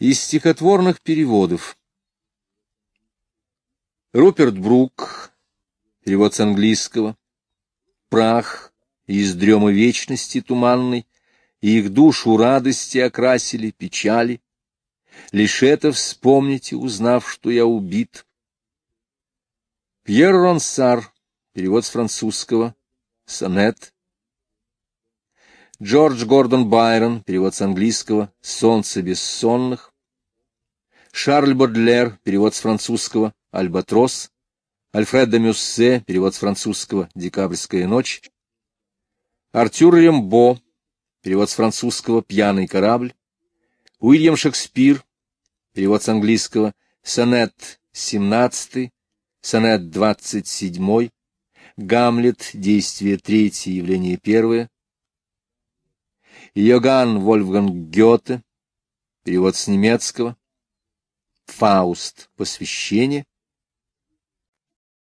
Из стихотворных переводов. Руперт Брук, перевод с английского. Прах из дремы вечности туманной, их душу радости окрасили печали. Лишь это вспомните, узнав, что я убит. Пьер Ронсар, перевод с французского, сонет. Джордж Гордон Байрон, перевод с английского, «Солнце бессонных». Шарль Бодлер, перевод с французского, «Альбатрос». Альфред де Мюссе, перевод с французского, «Декабрьская ночь». Артюр Рембо, перевод с французского, «Пьяный корабль». Уильям Шекспир, перевод с английского, «Сонет 17», «Сонет 27», «Гамлет», действие третье, явление первое, Йоганн Вольфганг Гёте, перевод с немецкого, Фауст, посвящение,